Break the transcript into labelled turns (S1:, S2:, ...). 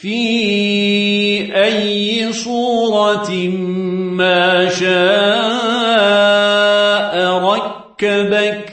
S1: في أي صورة ما شاء ركبك